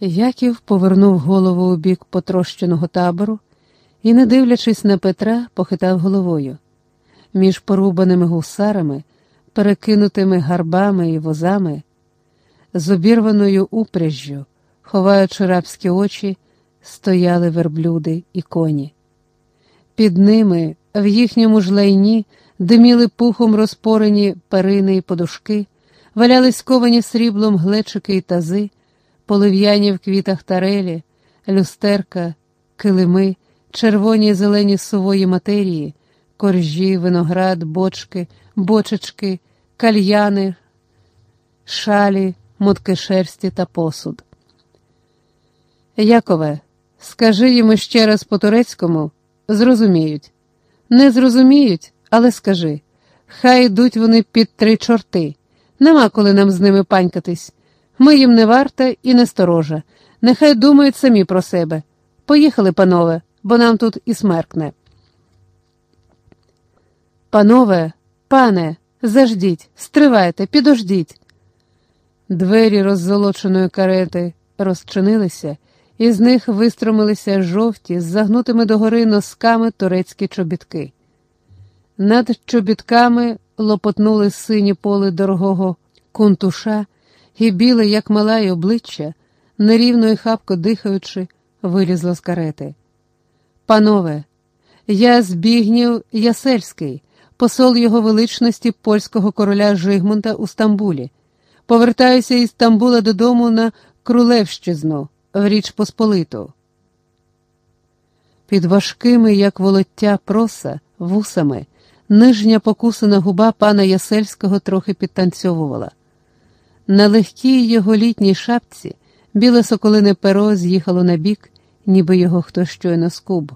Яків повернув голову у бік потрощеного табору і, не дивлячись на Петра, похитав головою. Між порубаними гусарами, перекинутими гарбами і возами, з обірваною упряжжю, ховаючи рабські очі, стояли верблюди і коні. Під ними, в їхньому ж лайні, диміли пухом розпорені перини і подушки, валялись ковані сріблом глечики і тази, полив'яні в квітах тарелі, люстерка, килими, червоні й зелені сувої матерії, коржі, виноград, бочки, бочечки, кальяни, шалі, мотки шерсті та посуд. Якове, скажи йому ще раз по турецькому, зрозуміють. Не зрозуміють, але скажи. Хай йдуть вони під три чорти. Нема коли нам з ними панькатись. Ми їм не варта і не сторожа. Нехай думають самі про себе. Поїхали, панове, бо нам тут і смеркне. Панове, пане, заждіть, стривайте, підождіть. Двері роззолоченої карети розчинилися, і з них вистромилися жовті, з загнутими догори носками турецькі чобітки. Над чобітками лопотнули сині поли дорогого кунтуша, і біле, як мала й обличчя, нерівно і хапко дихаючи, вилізло з карети. Панове, я Збігнів Ясельський, посол його величності польського короля Жигмунта у Стамбулі. Повертаюся із Стамбула додому на Крулевщизну, в Річ Посполиту. Під важкими, як волоття проса, вусами, нижня покусана губа пана Ясельського трохи підтанцьовувала. На легкій його літній шапці біле соколине перо з'їхало на бік, ніби його хтось щойно скуб.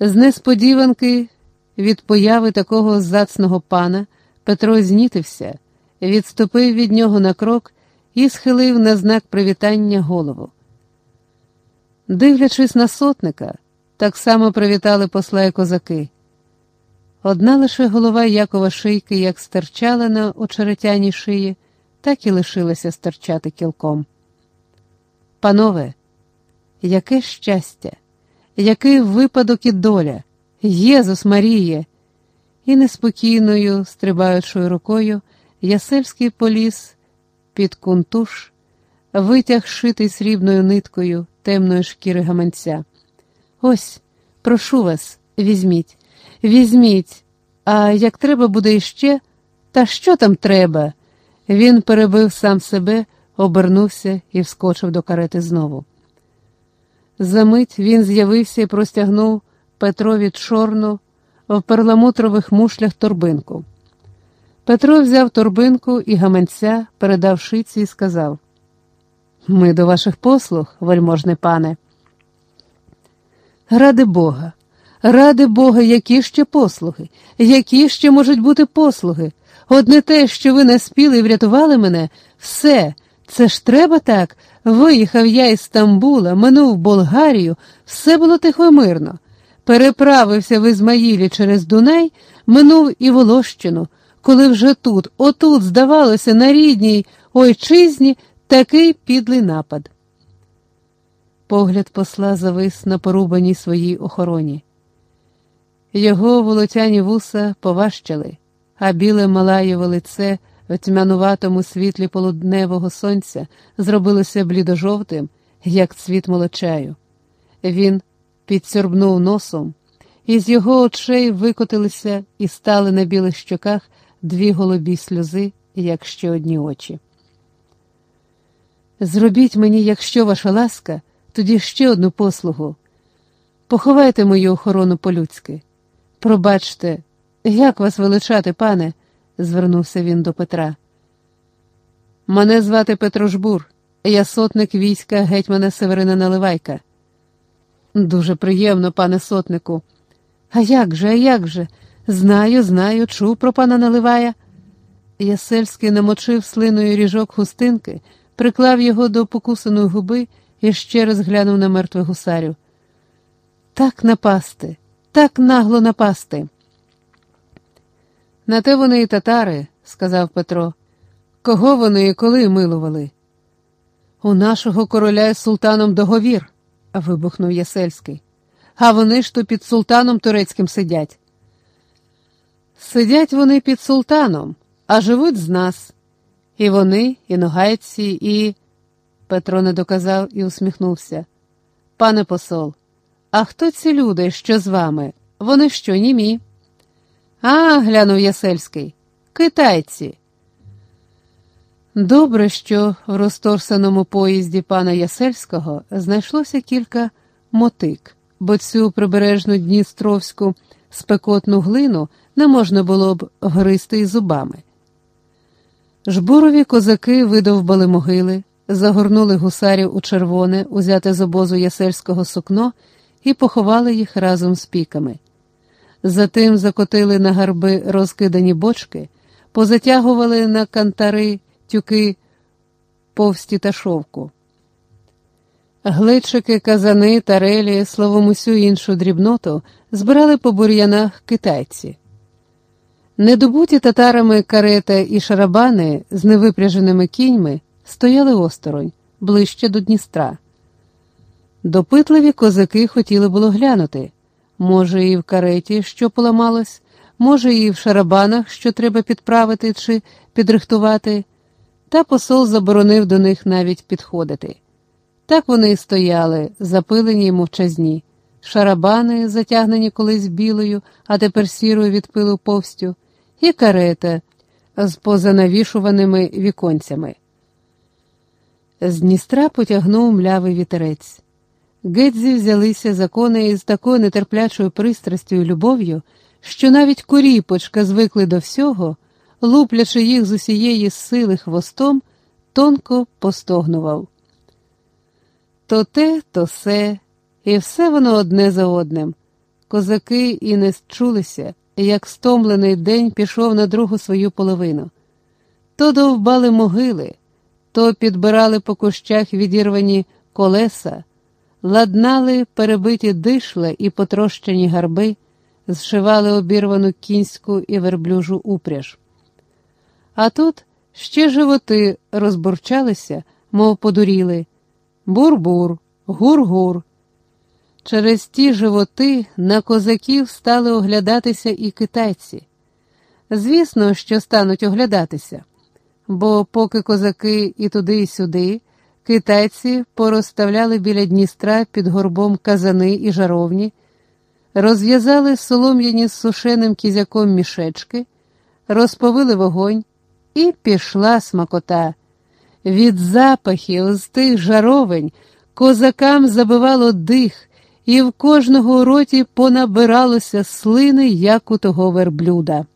З несподіванки від появи такого зацного пана Петро знітився, відступив від нього на крок і схилив на знак привітання голову. Дивлячись на сотника, так само привітали посла і козаки. Одна лише голова Якова шийки, як стирчала на очеретяній шиї, так і лишилася стирчати кілком. Панове, яке щастя, який випадок і доля, Єзус Маріє! І неспокійною, стрибаючою рукою, Ясельський поліз під кунтуш, витяг шитий срібною ниткою темної шкіри гаманця. Ось, прошу вас, візьміть, візьміть, а як треба буде іще, та що там треба? Він перебив сам себе, обернувся і вскочив до карети знову. Замить він з'явився і простягнув Петрові чорну в перламутрових мушлях торбинку. Петро взяв торбинку і гаманця, передав шиці і сказав: Ми до ваших послуг, вельможне пане. Ради Бога, ради Бога, які ще послуги, які ще можуть бути послуги. Одне те, що ви не спіли і врятували мене, все, це ж треба так. Виїхав я із Стамбула, минув Болгарію, все було тихо і мирно. Переправився в Ізмаїлі через Дунай, минув і Волощину, коли вже тут, отут, здавалося, на рідній ойчизні такий підлий напад. Погляд посла завис на порубаній своїй охороні. Його волотяні вуса поважчали, а біле малаєве лице в тьмянуватому світлі полудневого сонця зробилося блідожовтим, як цвіт молочаю. Він підсьорбнув носом, і з його очей викотилися і стали на білих щоках дві голубі сльози, як ще одні очі. Зробіть мені, якщо ваша ласка, тоді ще одну послугу. Поховайте мою охорону по-людськи. Пробачте, як вас величати, пане, звернувся він до Петра. Мене звати Петро Жбур, я сотник війська гетьмана Северина Наливайка. Дуже приємно, пане сотнику. А як же, а як же? Знаю, знаю, чув про пана Наливая. Ясельський намочив слиною ріжок хустинки, приклав його до покусаної губи і ще раз глянув на мертвих гусарів. Так напасти, так нагло напасти. На те вони і татари, сказав Петро. Кого вони і коли милували? У нашого короля з султаном договір, вибухнув Ясельський. А вони ж то під султаном турецьким сидять. Сидять вони під султаном, а живуть з нас. І вони, і ногайці, і. Петро не доказав і усміхнувся. Пане посол, а хто ці люди, що з вами? Вони що, німі? А, глянув Ясельський. Китайці. Добре, що в розторсаному поїзді пана Ясельського знайшлося кілька мотик, бо цю прибережну Дністровську спекотну глину не можна було б гризти й зубами. Жбурові козаки видовбали могили, загорнули гусарів у червоне, узяте з обозу ясельського сукно, і поховали їх разом з піками. Затим закотили на гарби розкидані бочки, позатягували на кантари тюки повсті та шовку. Глечики, казани, тарелі, словом усю іншу дрібноту збирали по бур'янах китайці. Недобуті татарами карета і шарабани з невипряженими кіньми стояли осторонь, ближче до Дністра. Допитливі козаки хотіли було глянути може, і в кареті, що поламалось, може, і в шарабанах, що треба підправити чи підрихтувати, та посол заборонив до них навіть підходити. Так вони і стояли, запилені й мовчазні, шарабани, затягнені колись білою, а тепер сірою від пилу повстю, і карета з позанавішуваними віконцями. З Дністра потягнув млявий вітерець. Гедзі взялися за коней з такою нетерплячою пристрастю і любов'ю, що навіть куріпочка звикли до всього, луплячи їх з усієї сили хвостом, тонко постогнував. То те, то се, і все воно одне за одним. Козаки і не чулися, як стомлений день пішов на другу свою половину. То довбали могили, то підбирали по кущах відірвані колеса, ладнали перебиті дишла і потрощені гарби, зшивали обірвану кінську і верблюжу упряж. А тут ще животи розбурчалися, мов подуріли. Бур-бур, гур-гур. Через ті животи на козаків стали оглядатися і китайці. Звісно, що стануть оглядатися, бо поки козаки і туди, і сюди, китайці порозставляли біля Дністра під горбом казани і жаровні, розв'язали солом'яні з сушеним кізяком мішечки, розповили вогонь, і пішла смакота. Від запахів з тих жаровень козакам забивало дих, і в кожного роті понабиралося слини, як у того верблюда.